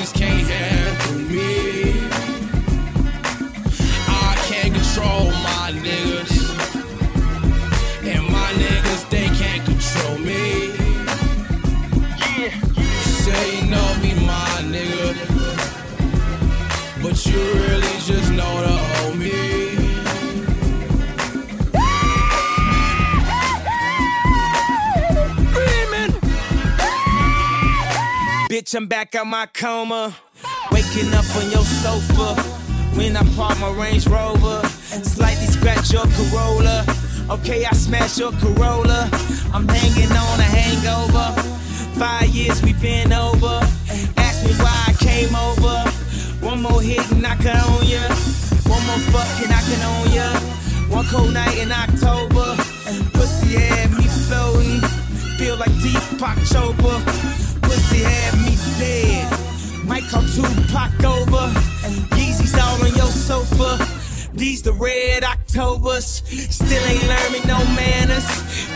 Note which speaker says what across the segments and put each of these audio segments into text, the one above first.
Speaker 1: just can't handle
Speaker 2: Bitch, I'm back out my coma. Waking up on your sofa. When I park my Range Rover. Slightly scratch your Corolla. Okay, I smash your Corolla. I'm hanging on a hangover. Five years we've been over. Ask me why I came over. One more hit and I can own ya. One more fuck and I can own ya. One cold night in October. Pussy had me floating. Feel like Deepak Chopra. Pussy had me dead. Might call Tupac over. Yeezys all on your sofa. These the red Octobers. Still ain't learned me no manners.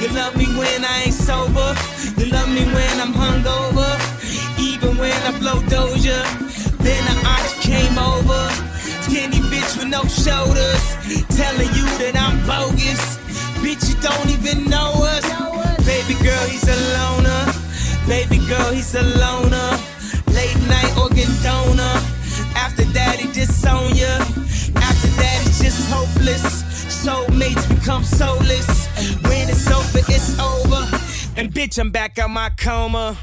Speaker 2: You love me when I ain't sober. You love me when I'm hungover. Even when I blow Doja. Then the ox came over. Skinny bitch with no shoulders. Telling you that I'm bogus. Bitch, you don't even know Baby girl, he's a loner. Late night organ donor. After that, he disown ya. After that, it's just hopeless. Soulmates become soulless. When it's over, it's over. And bitch, I'm back out my coma.